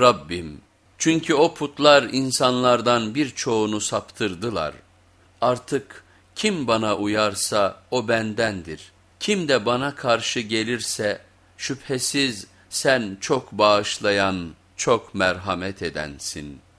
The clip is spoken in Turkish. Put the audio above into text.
Rabbim çünkü o putlar insanlardan birçoğunu saptırdılar. Artık kim bana uyarsa o bendendir. Kim de bana karşı gelirse şüphesiz sen çok bağışlayan, çok merhamet edensin.''